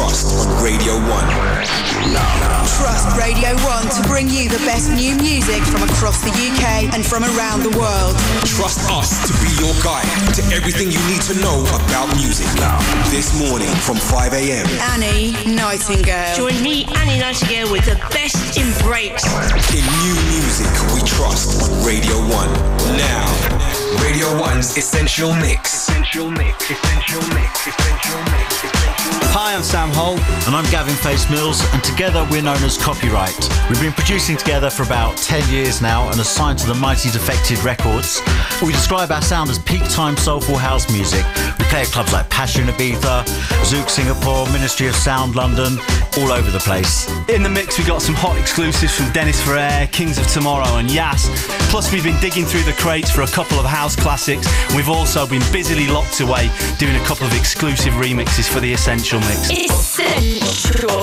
trust on Radio 1. Trust Radio 1 to bring you the best new music from across the UK and from around the world. Trust us to be your guide to everything you need to know about music. Now, this morning from 5 a.m. Annie Nightingale. Join me, Annie Nightingale, with the best in breaks. In new music we trust on Radio 1. Now, Radio 1's Essential Mix. Essential Mix. Essential Mix. Essential Mix. Essential Mix. Hi, I'm Sam Holt. And I'm Gavin Face Mills, and together we're known as Copyright. We've been producing together for about 10 years now and assigned to the Mighty Defected Records. We describe our sound as peak time soulful house music. We play at clubs like Pacha Ibiza, Zouk Singapore, Ministry of Sound London, all over the place. In the mix, we got some hot exclusives from Dennis Ferrer, Kings of Tomorrow, and Yas. Plus, we've been digging through the crates for a couple of house classics. We've also been busily locked away doing a couple of exclusive remixes for the Essential Mix. Essential.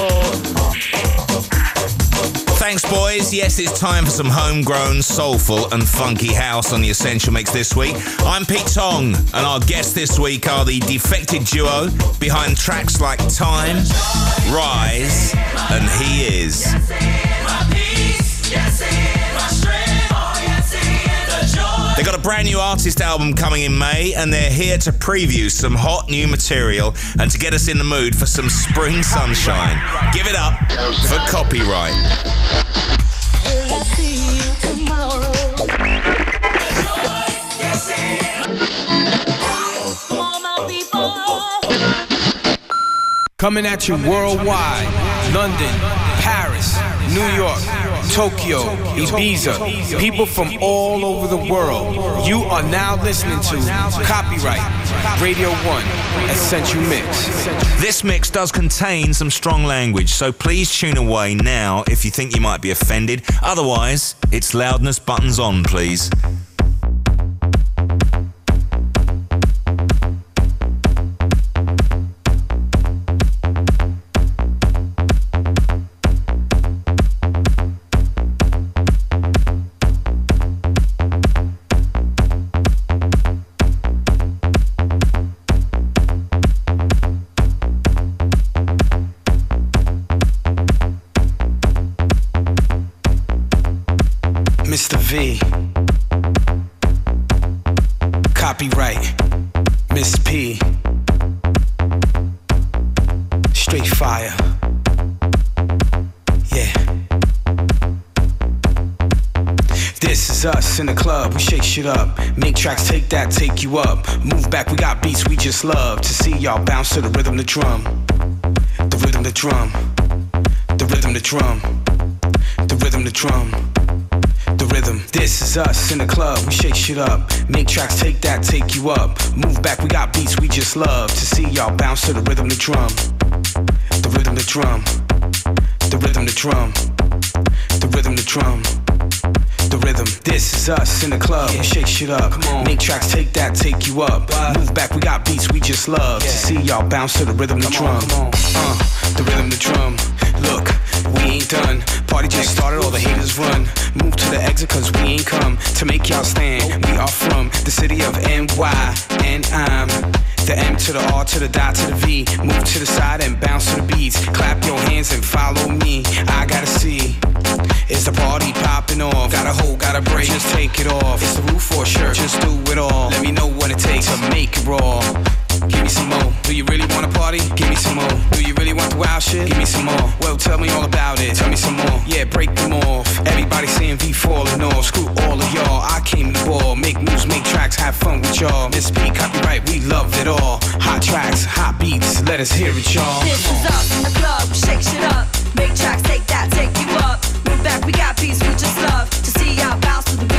Thanks, boys. Yes, it's time for some homegrown, soulful, and funky house on the Essential Mix this week. I'm Pete Tong, and our guests this week are the defected duo behind tracks like Time, Rise, and He Is. They got a brand new artist album coming in May, and they're here to preview some hot new material and to get us in the mood for some spring sunshine. Give it up for copyright. Coming at you worldwide London, Paris, New York, Tokyo, Ibiza, people from all over the world. You are now listening to Copyright Radio 1 Essential Mix. This mix does contain some strong language, so please tune away now if you think you might be offended. Otherwise, it's loudness buttons on, please. We up. Make tracks, take that, take you up. Move back, we got beats we just love. To see y'all bounce to the rhythm, the drum. The rhythm, the drum. The rhythm, the drum. The rhythm, the drum the rhythm. This is us in the club, we shake shit up. Make tracks, take that, take you up. Move back, we got beats we just love. To see y'all bounce to the rhythm, the drum. The rhythm, the drum. The rhythm, the drum. The rhythm, the drum. The rhythm. This is us in the club, we shake shit up. Make tracks, take that, take you up. Move back, we got beats we just love. To see y'all bounce to the rhythm, the drum. Uh, the rhythm, the drum. Look, we ain't done. Party just started, all the haters run. Move to the exit, cause we ain't come to make y'all stand. We are from the city of NY, and I'm the M to the R to the dot to the V. Move to the side and bounce to the beats. Clap your hands and follow me. I gotta see. Is the party? Got a hole, got a break, just take it off. It's the roof or a shirt, just do it all. Let me know what it takes to make it raw. Give me some more. Do you really wanna party? Give me some more. Do you really want the wild shit? Give me some more. Well, tell me all about it. Tell me some more. Yeah, break them off. Everybody saying V falling off. Screw all of y'all. I came to ball. Make moves, make tracks, have fun with y'all. Miss P, copyright, we love it all. Hot tracks, hot beats. Let us hear it, y'all. This is us in the club, shake shit up. Make tracks, take that, take you up. Move back, we got beats we just love. See y'all bounce to the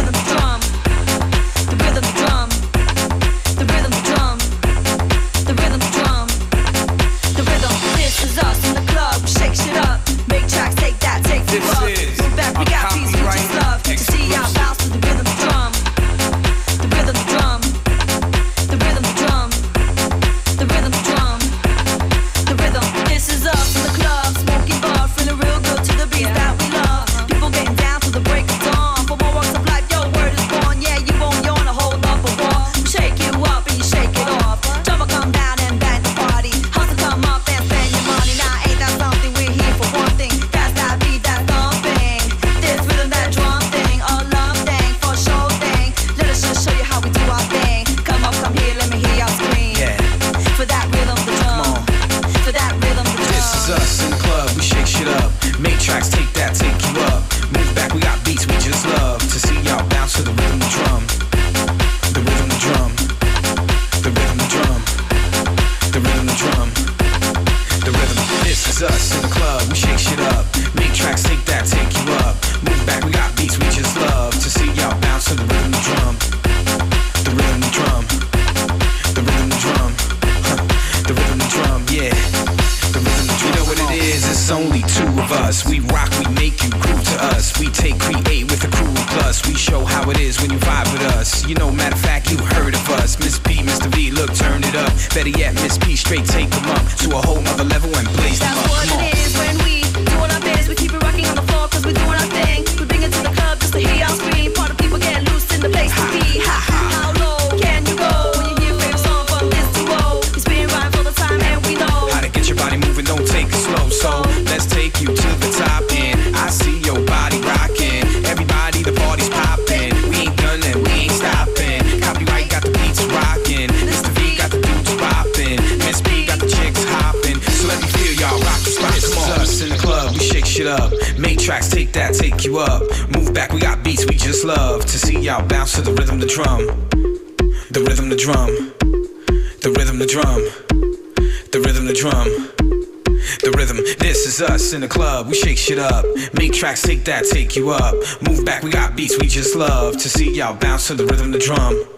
that take you up. Move back, we got beats we just love to see y'all bounce to the rhythm the drum.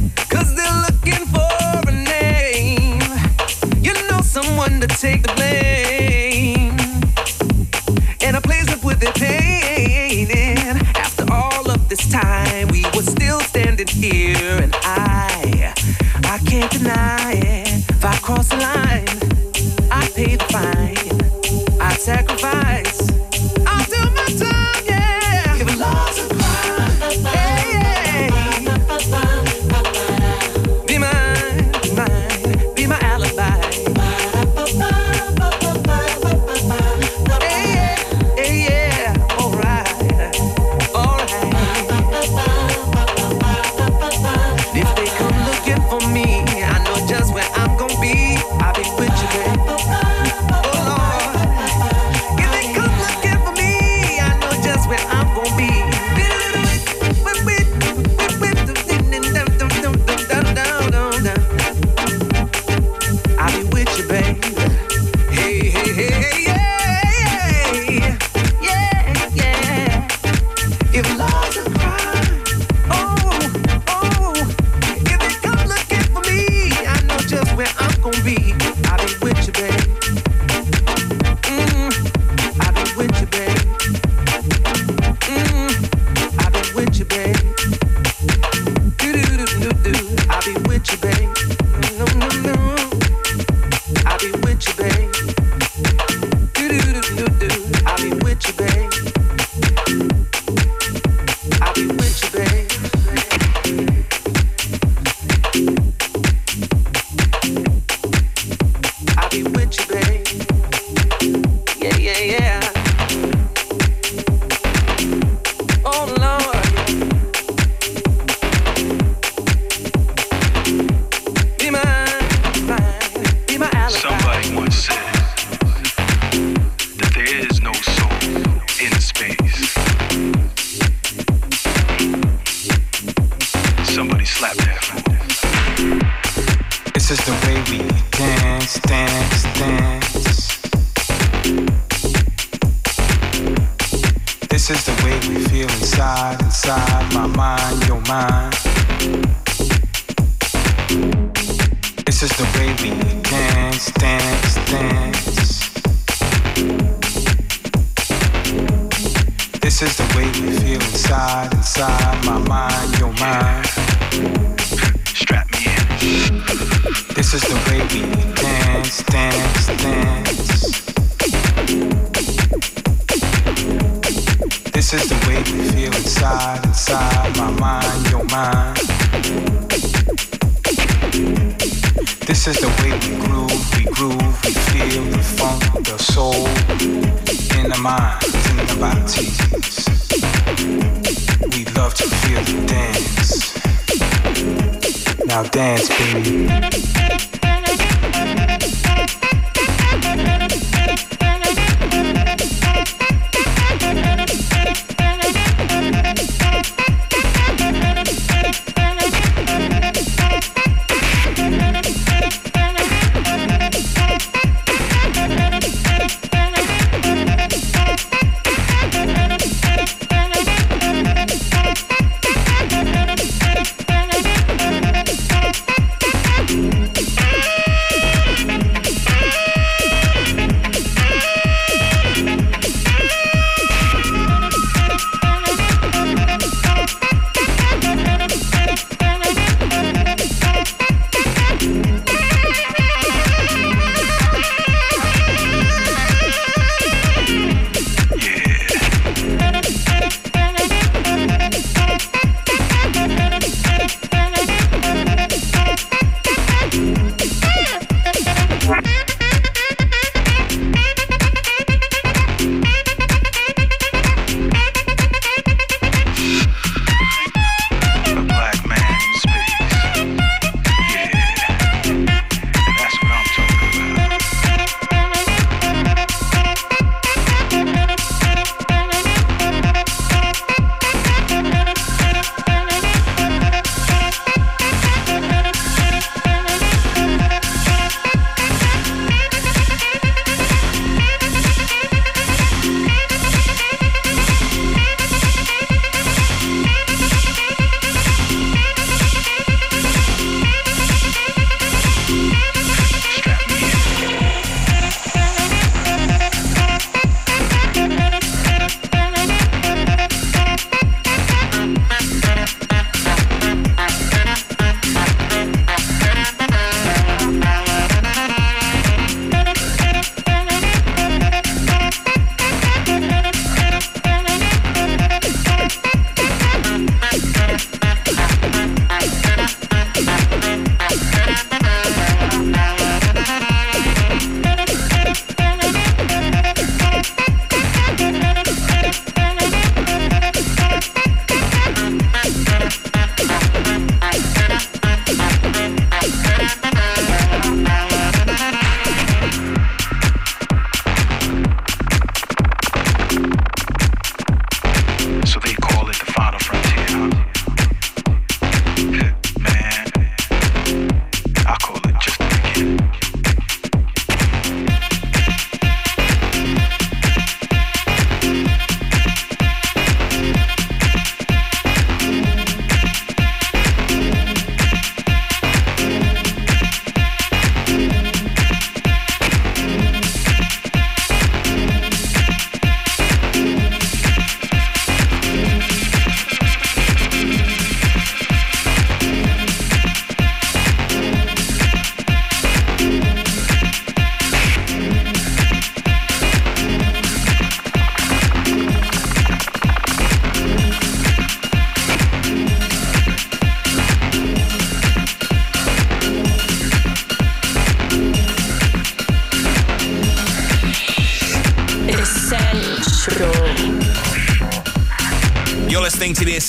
to take the blame. And I plays up with the pain. And after all of this time, we were still standing here. And I, I can't deny it. If I cross the line, I pay the fine. I sacrifice.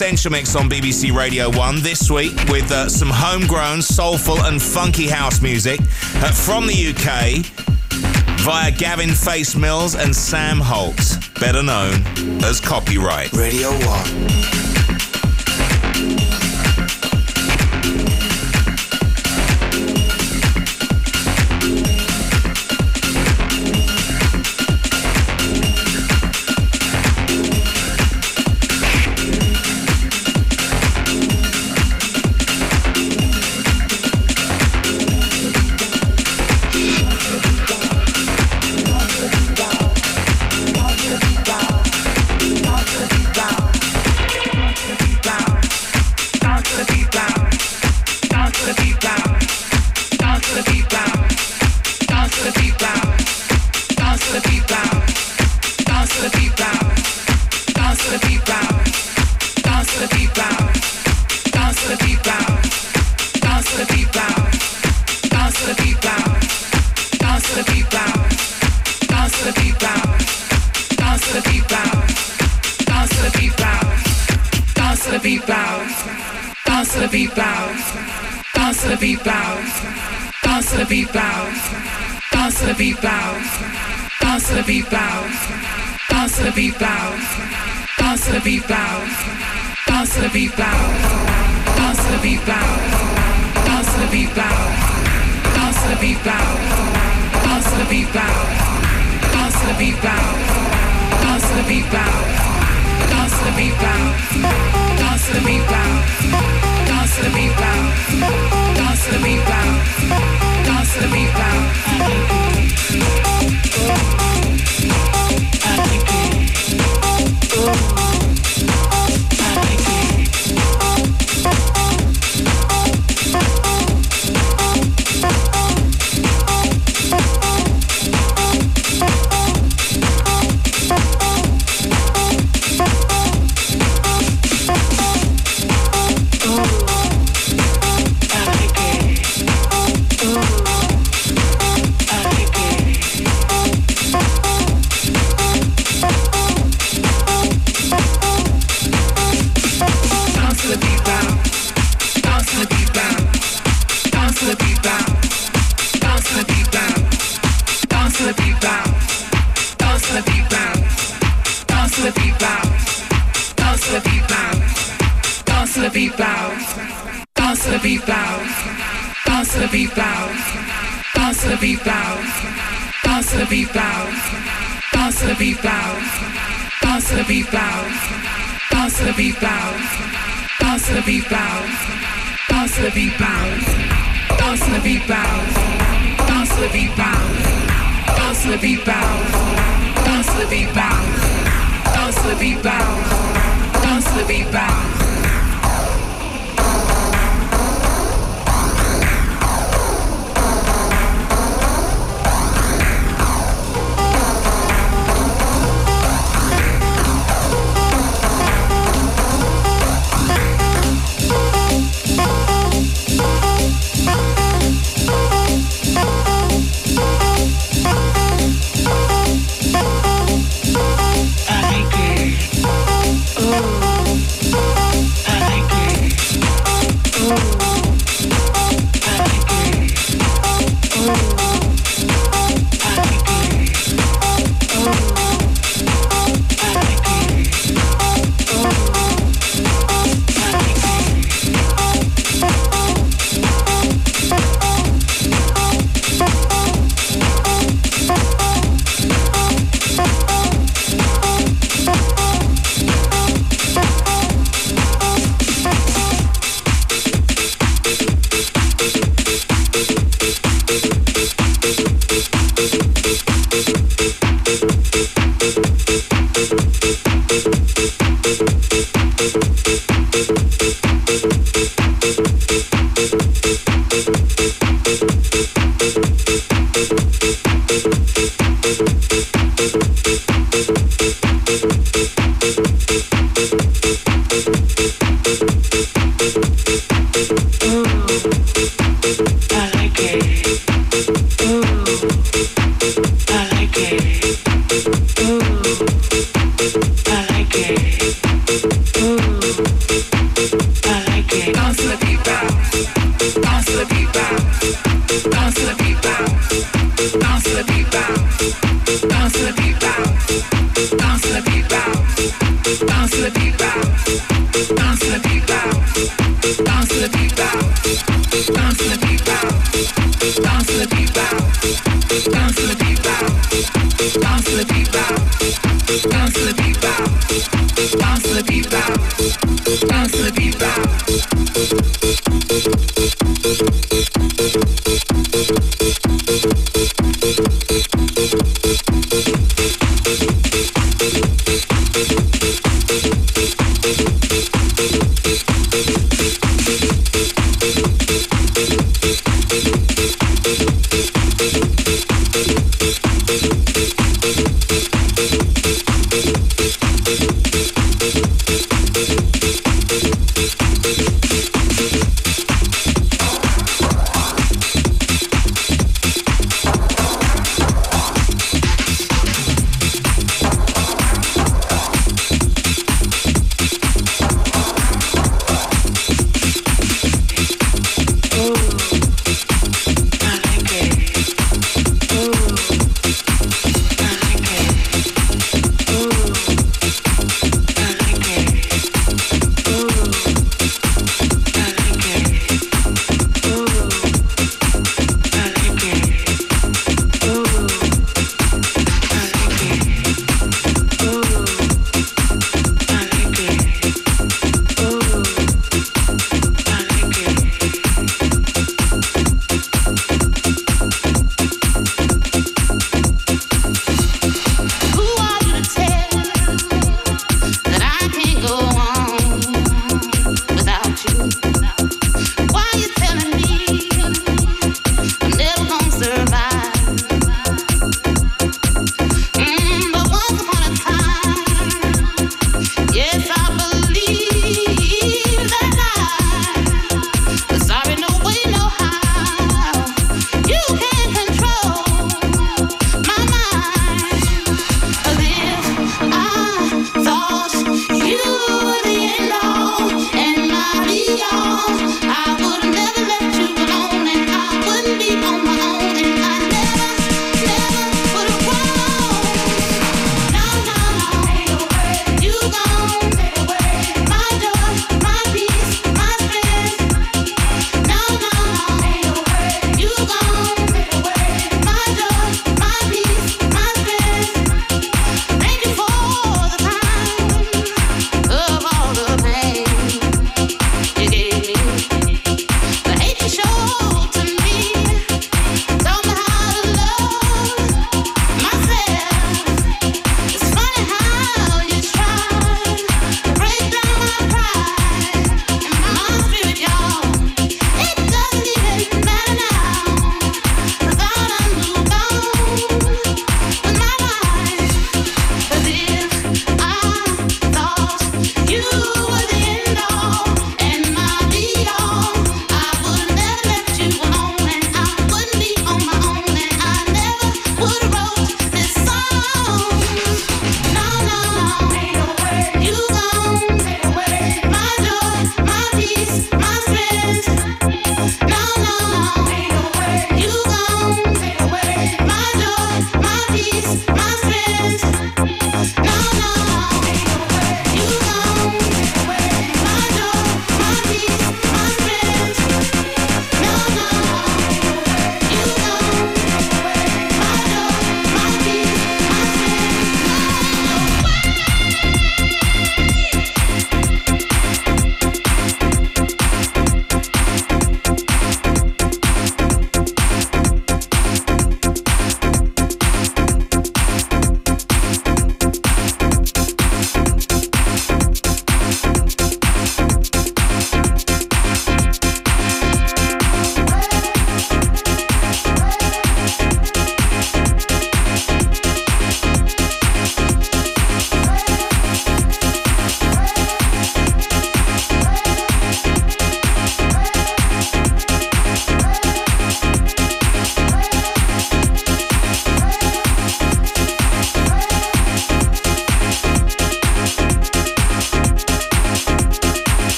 Essential Mix on BBC Radio 1 this week with uh, some homegrown, soulful, and funky house music uh, from the UK via Gavin Face Mills and Sam Holt, better known as Copyright. Radio 1.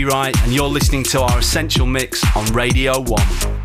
Copyright, and you're listening to our Essential Mix on Radio 1.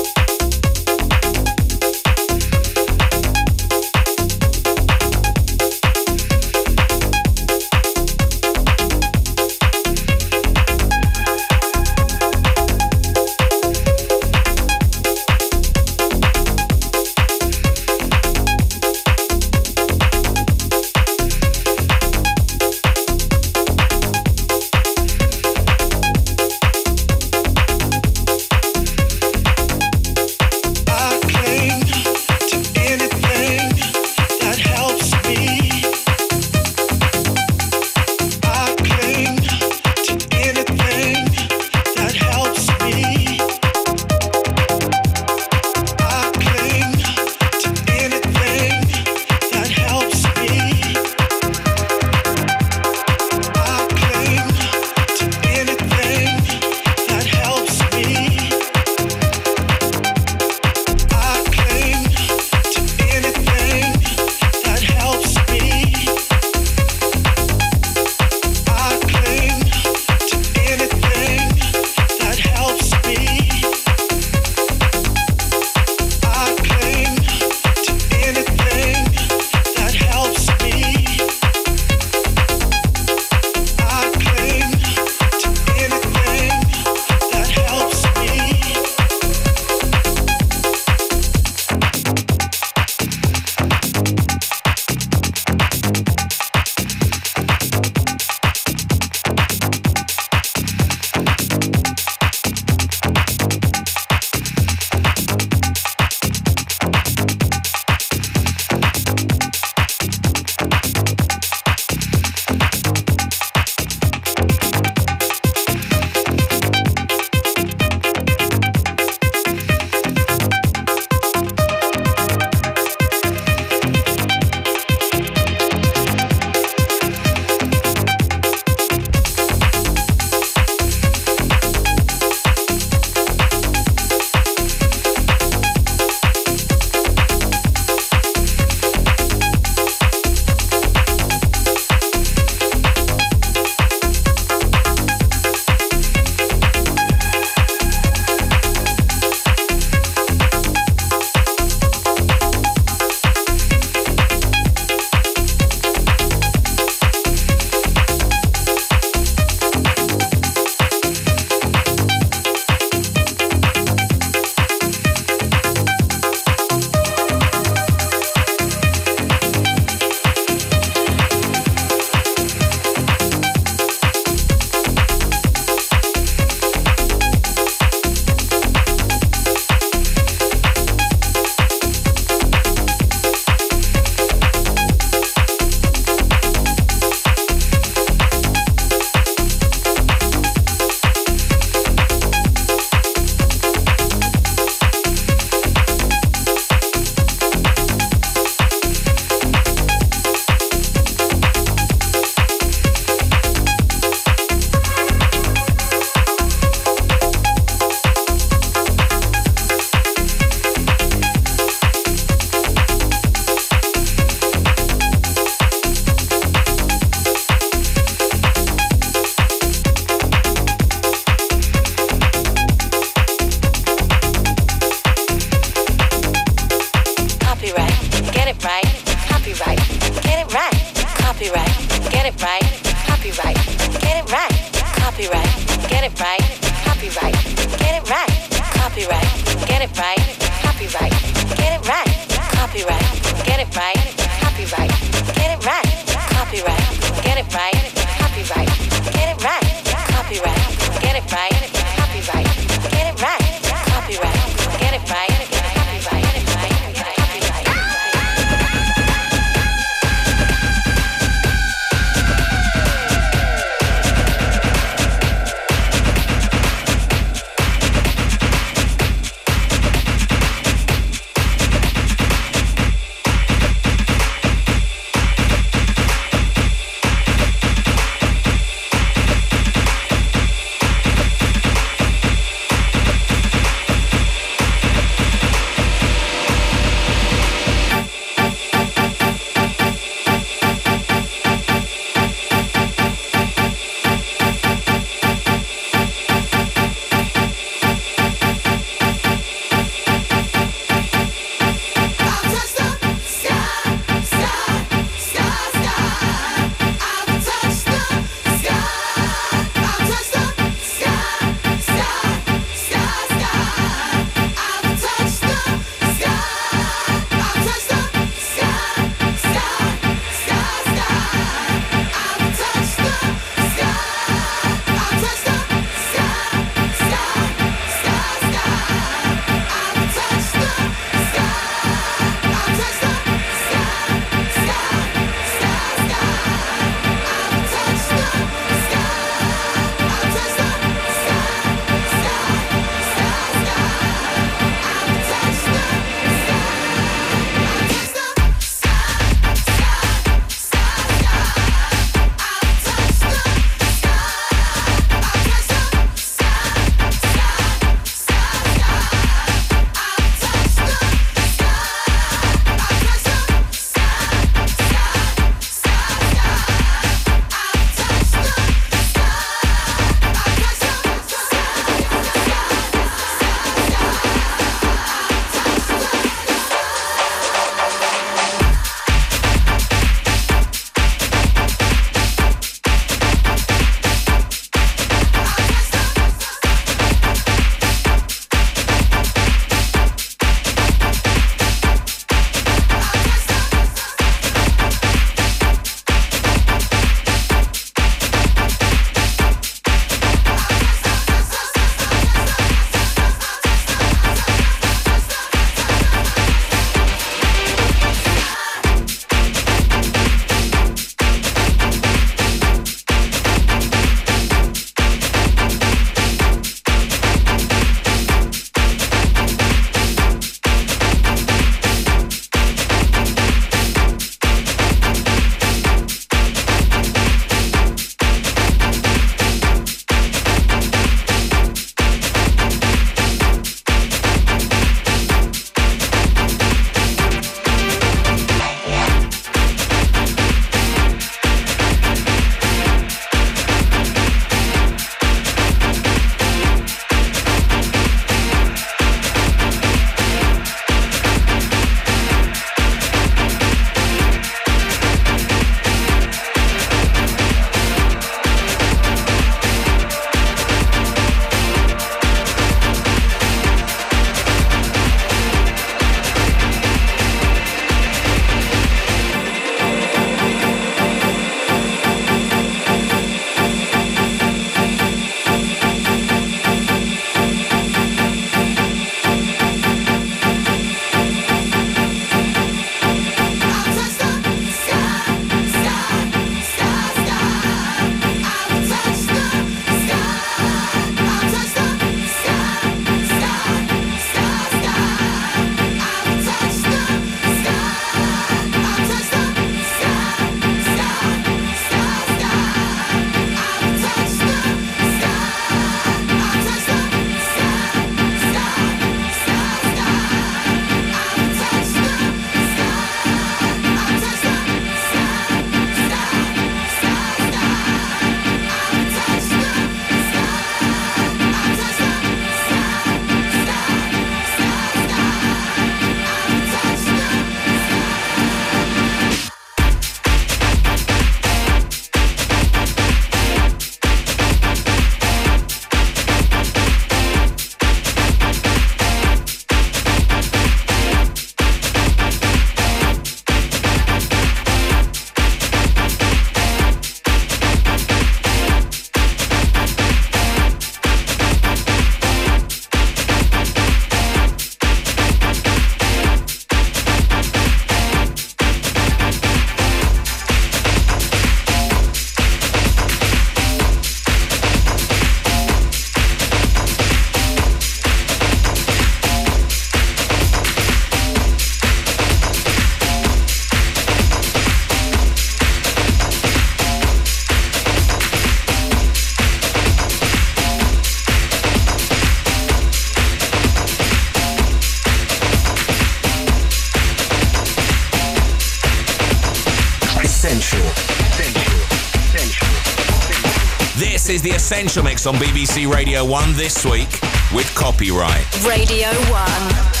Essential Mix on BBC Radio 1 this week with copyright. Radio 1.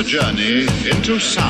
A journey into sound.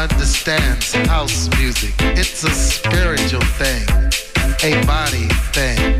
understands house music. It's a spiritual thing, a body thing,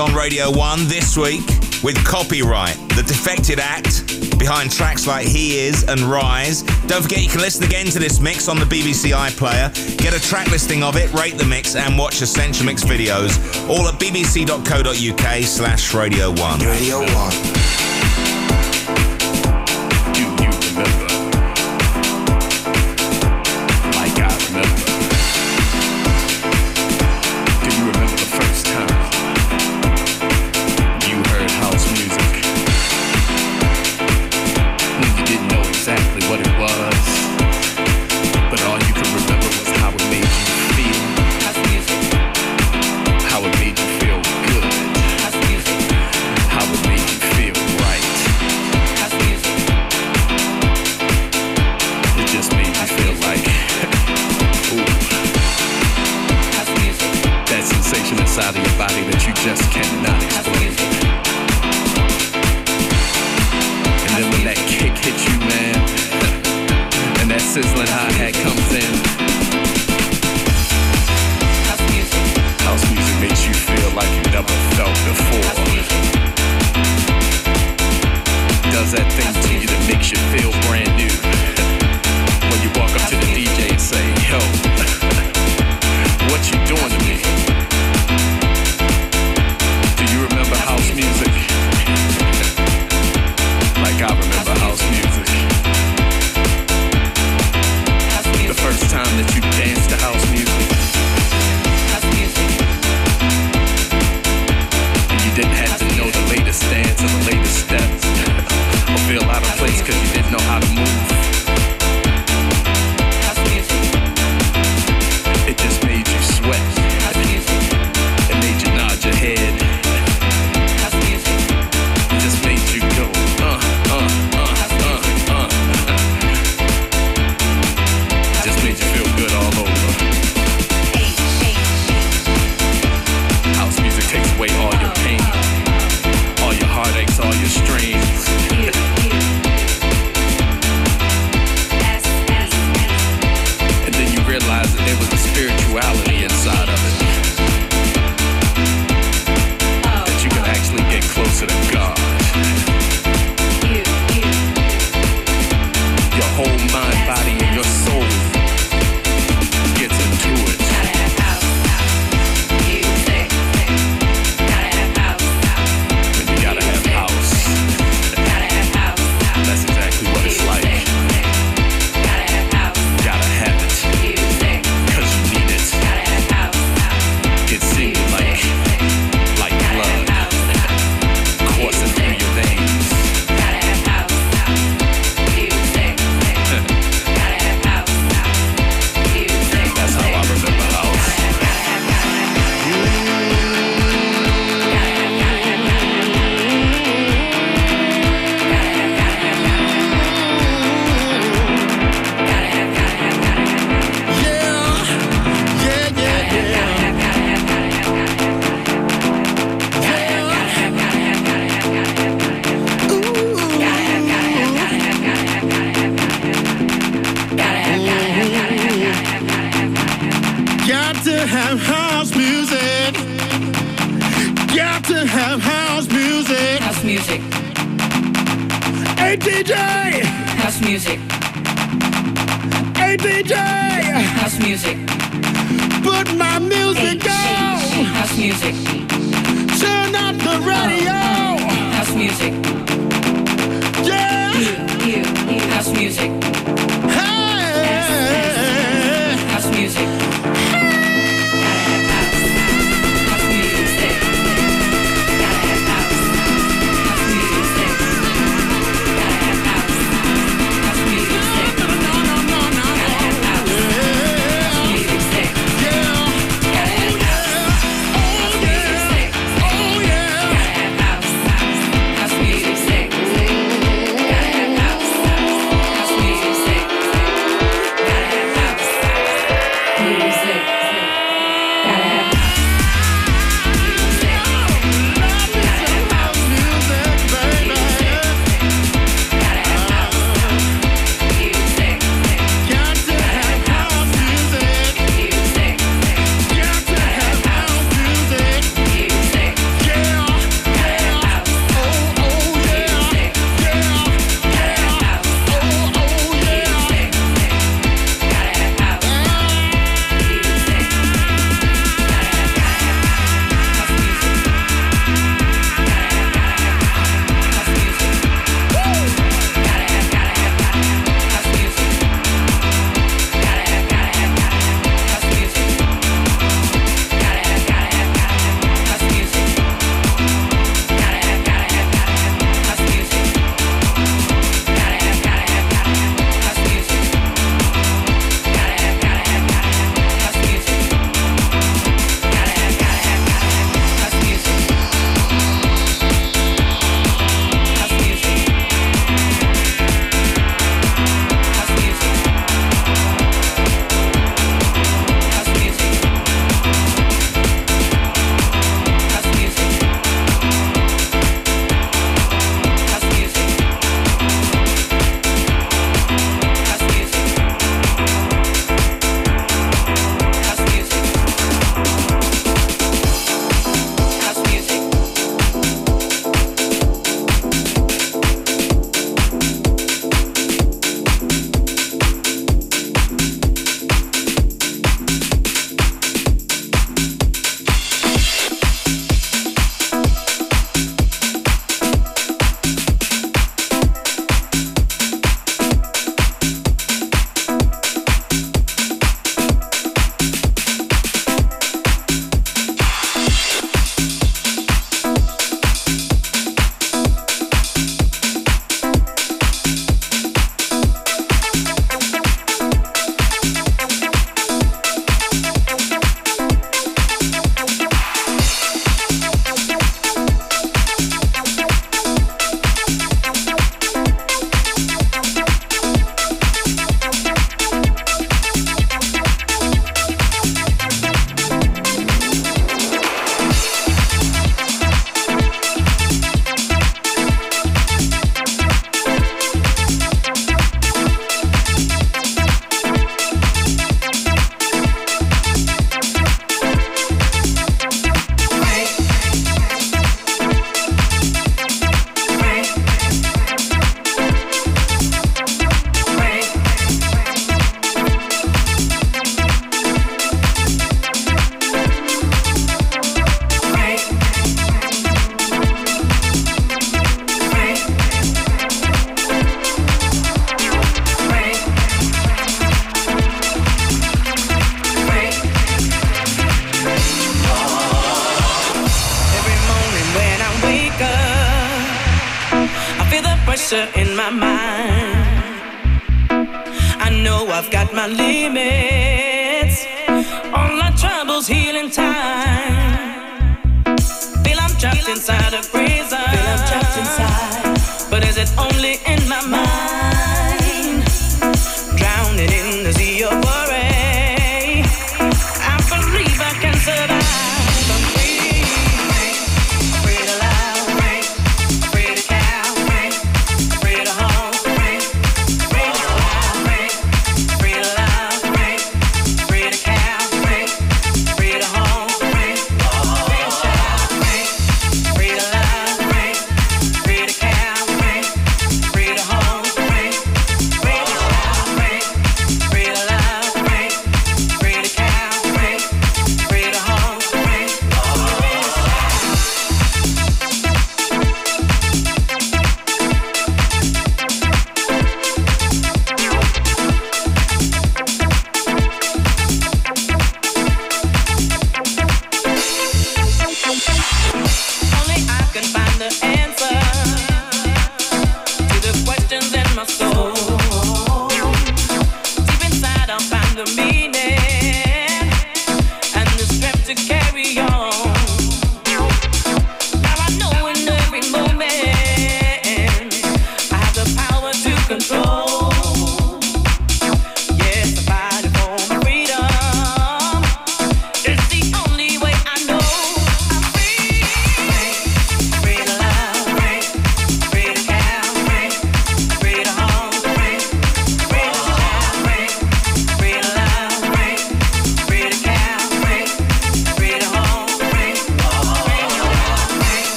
on Radio 1 this week with Copyright, the defected act behind tracks like He Is and Rise. Don't forget you can listen again to this mix on the BBC iPlayer, get a track listing of it, rate the mix and watch Essential Mix videos all at bbc.co.uk slash Radio 1. Radio 1.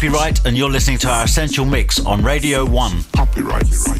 Copyright, and you're listening to our Essential Mix on Radio 1. Copyright.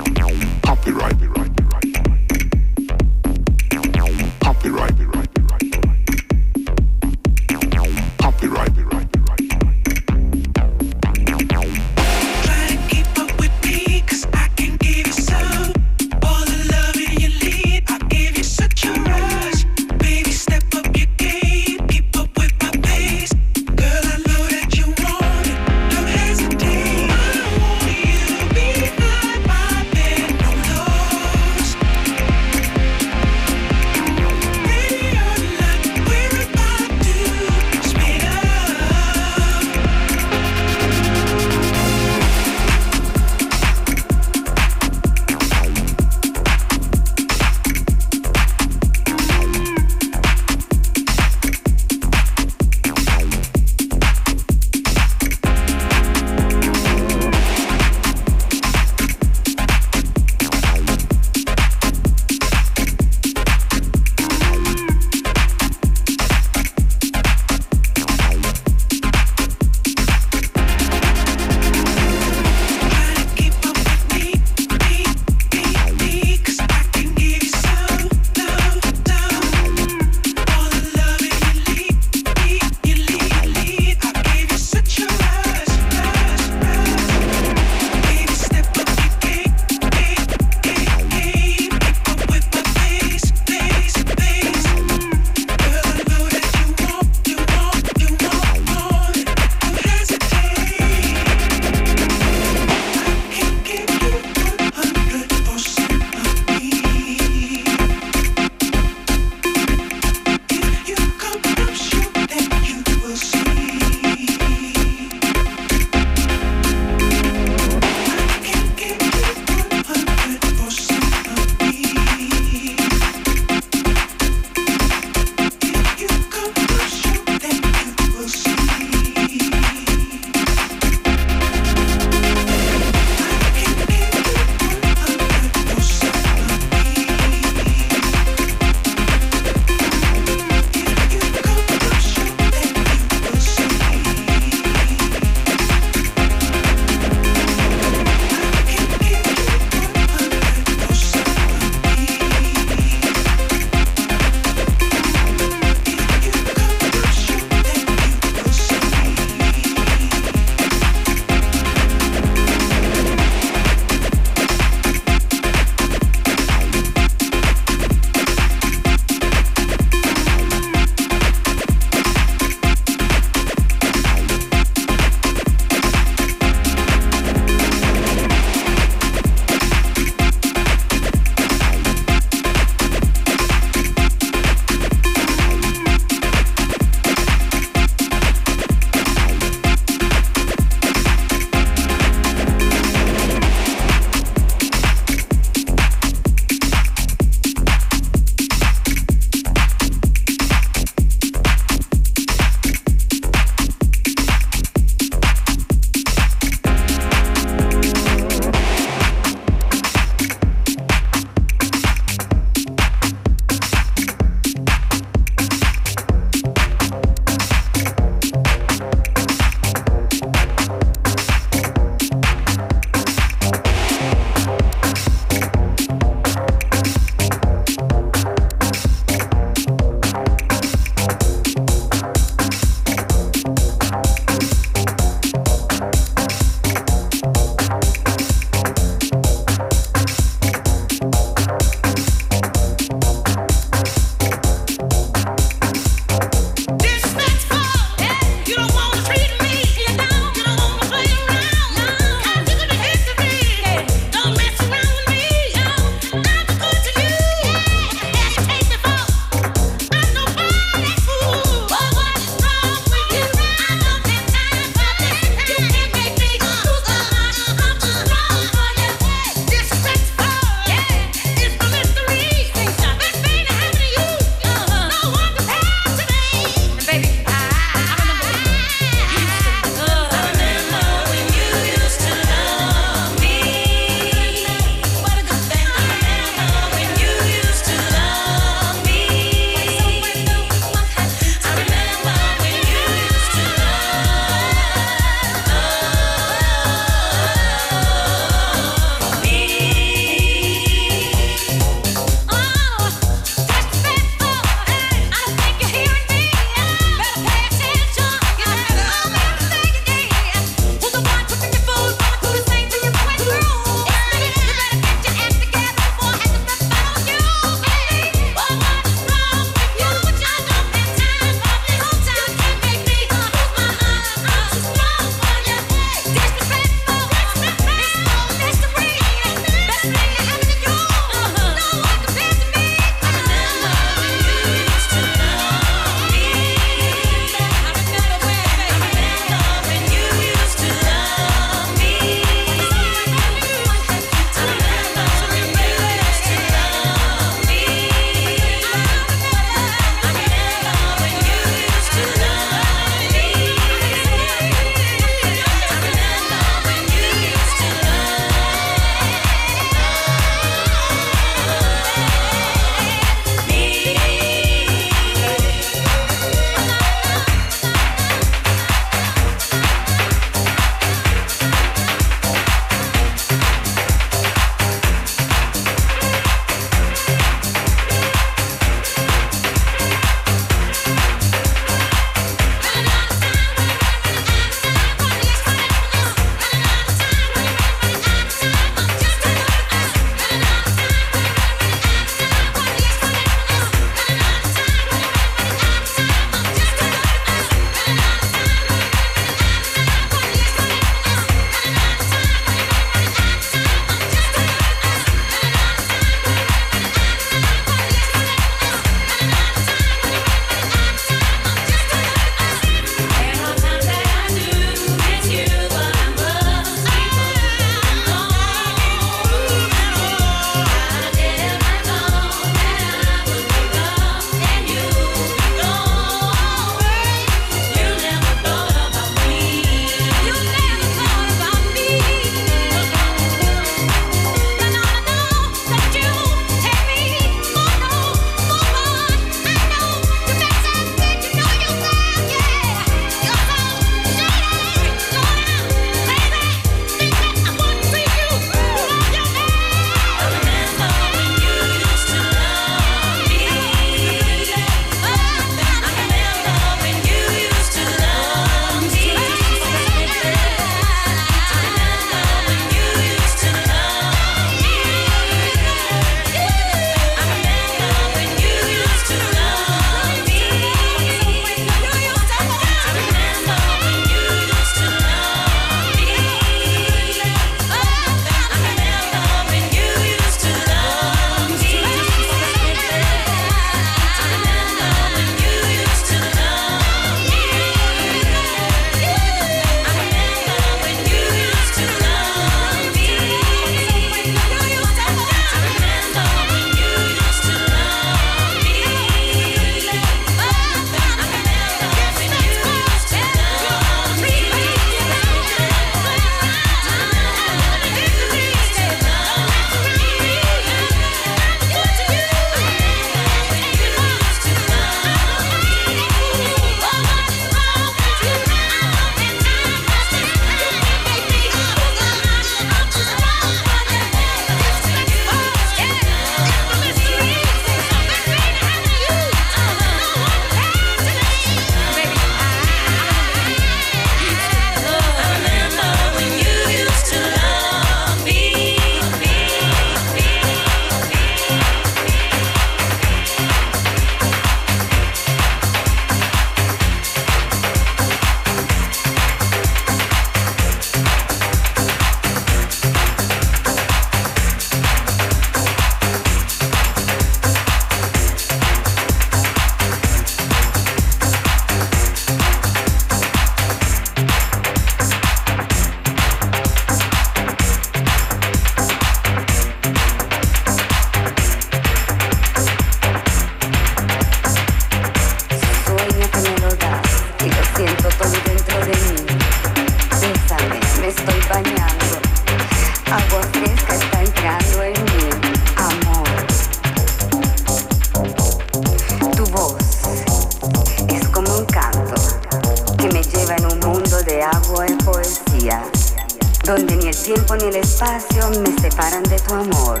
Me separan de tu amor.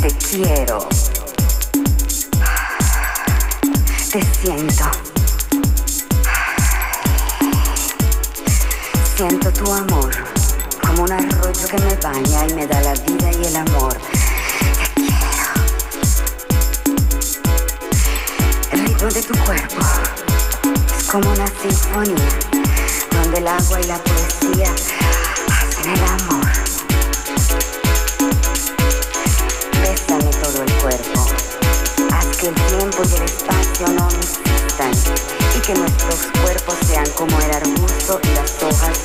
Te quiero. Te siento. Siento tu amor como un arroyo que me baña y me da la vida y el amor. Te quiero. El ritmo de tu cuerpo es como una sinfonía donde el agua y la poesía hacen el amor. Tiempo y el espacio no existan y que nuestros cuerpos sean como el arbusto y las hojas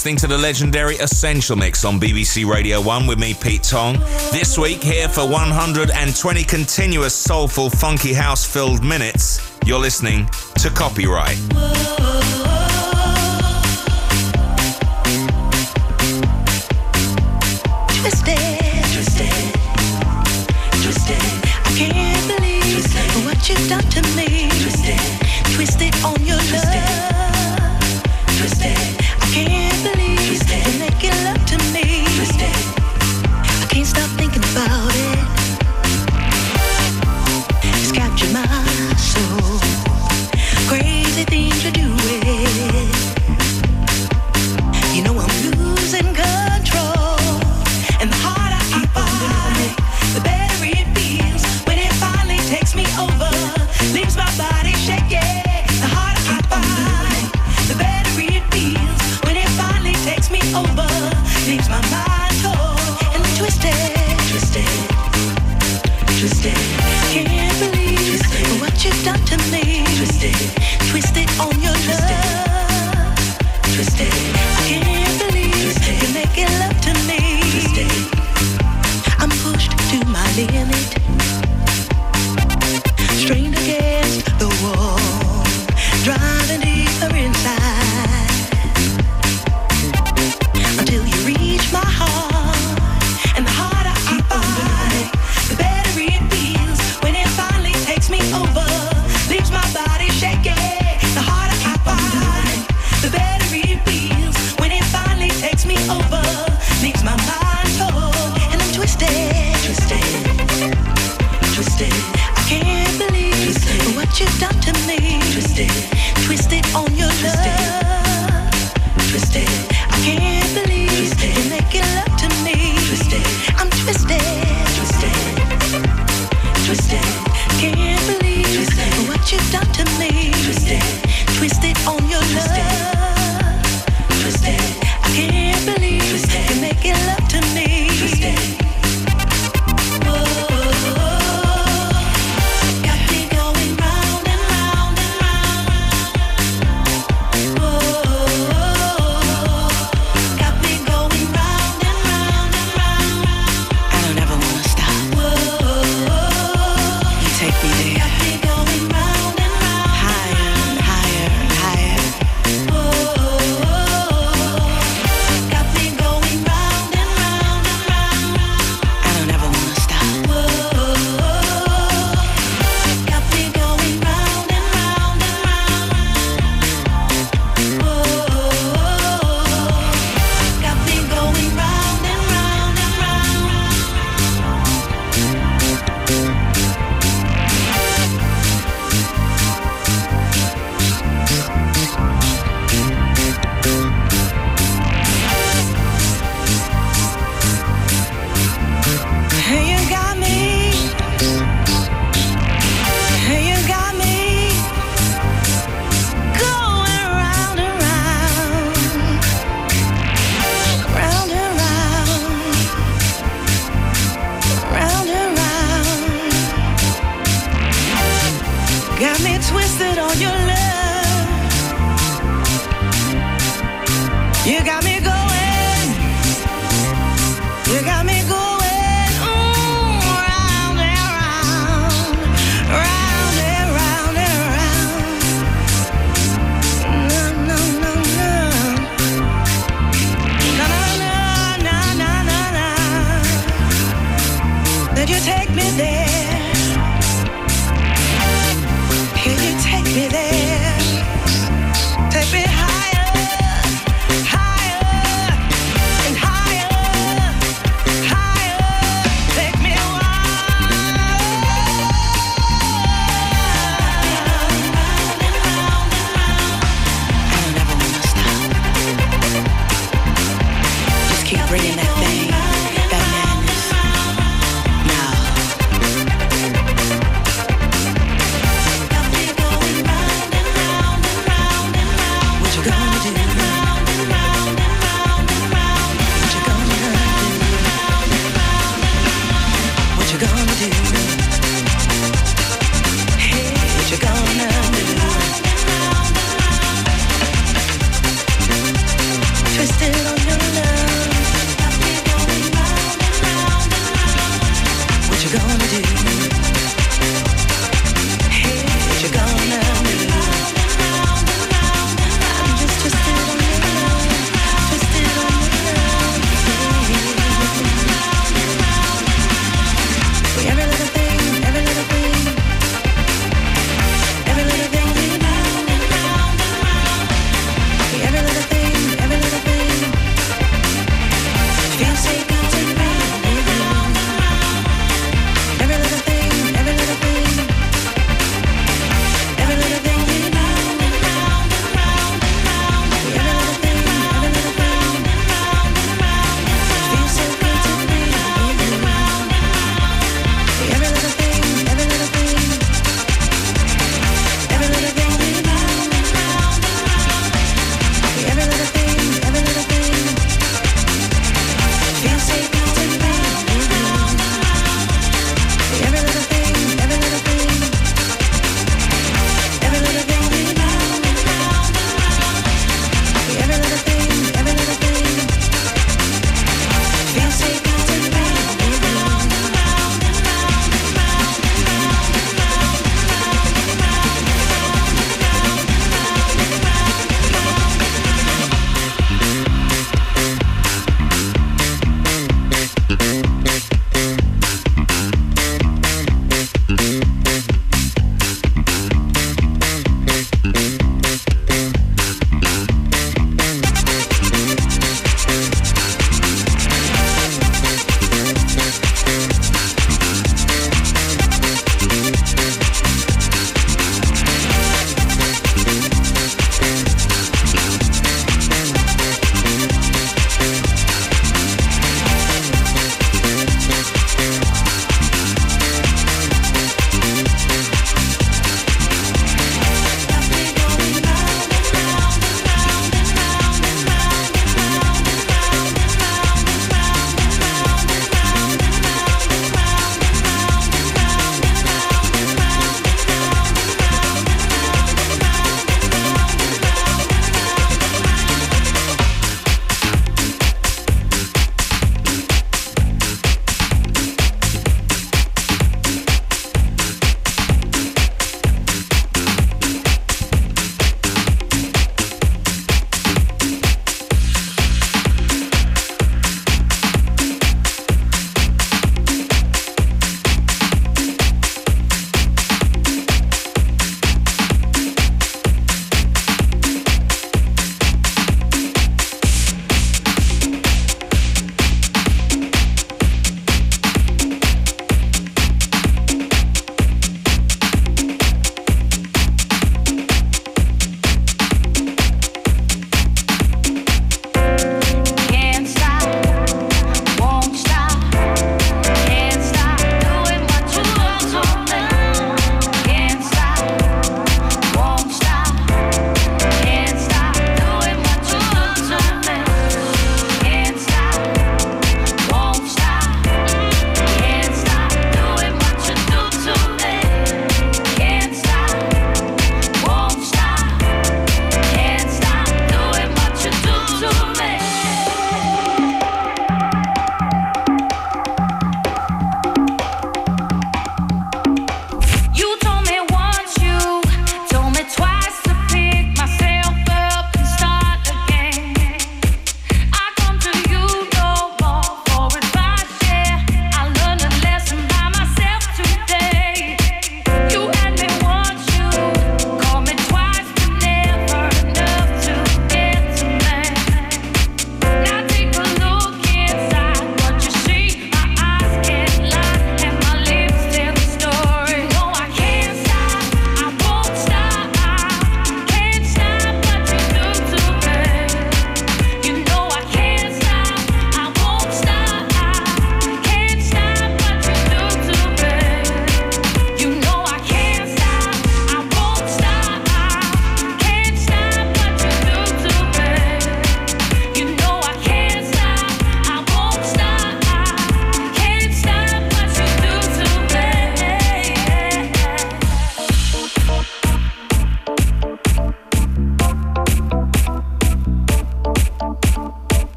listening to the legendary Essential Mix on BBC Radio 1 with me, Pete Tong. This week, here for 120 continuous soulful, funky house filled minutes, you're listening to Copyright. Twisted, twisted, twisted. I can't believe twisted. what you've done to me. Twisted, twisted on your twisted. love. Twisted.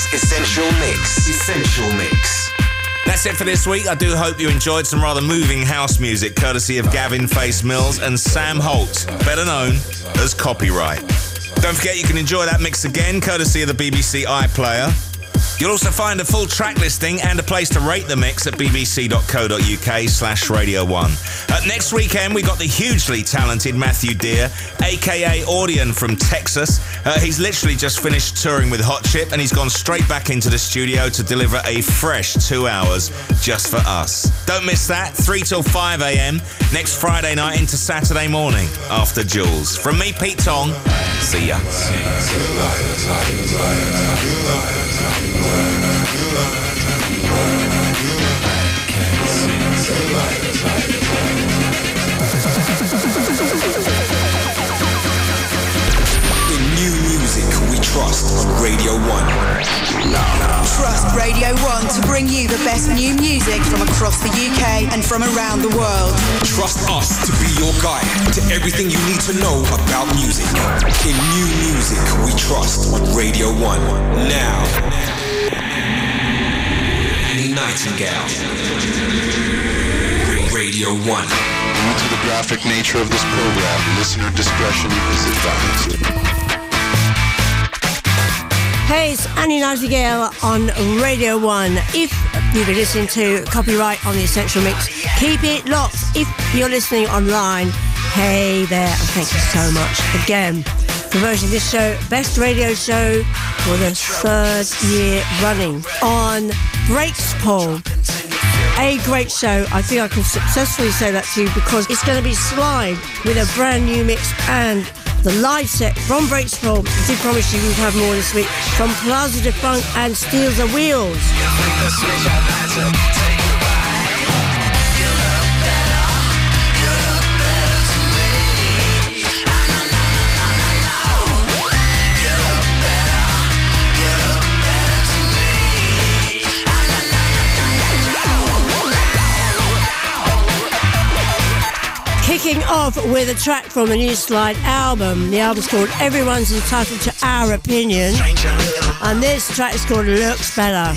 Radio 1's Essential Mix. Essential Mix. That's it for this week. I do hope you enjoyed some rather moving house music courtesy of Gavin Face Mills and Sam Holt, better known as Copyright. Don't forget you can enjoy that mix again courtesy of the BBC iPlayer. You'll also find a full track listing and a place to rate the mix at bbc.co.uk slash Radio 1. Uh, next weekend, we got the hugely talented Matthew Dear, aka Audion from Texas. Uh, he's literally just finished touring with Hot Chip and he's gone straight back into the studio to deliver a fresh two hours just for us. Don't miss that, 3 till 5 a.m. next Friday night into Saturday morning after Jules. From me, Pete Tong, see ya. In trust on Radio 1. Trust Radio 1 to bring you the best new music from across the UK and from around the world. Trust us to be your guide to everything you need to know about music. In new music we trust on Radio 1. Now. Nightingale. Radio 1. Due to the graphic nature of this program, listener discretion is advised. Hey, it's Annie Nightingale on Radio 1. If you've been listening to Copyright on the Essential Mix, keep it locked. If you're listening online, hey there, and thank you so much again promoting this show, best radio show for the third year running on Breaks Poll. A great show. I think I can successfully say that to you because it's going to be Slyde with a brand new mix and the live set from Breakspoll. I did promise you we'd have more this week from Plaza de Funk and Steals the Wheels. Kicking off with a track from the new Slyde album. The album's called Everyone's Entitled to Our Opinion. And this track is called Looks Better.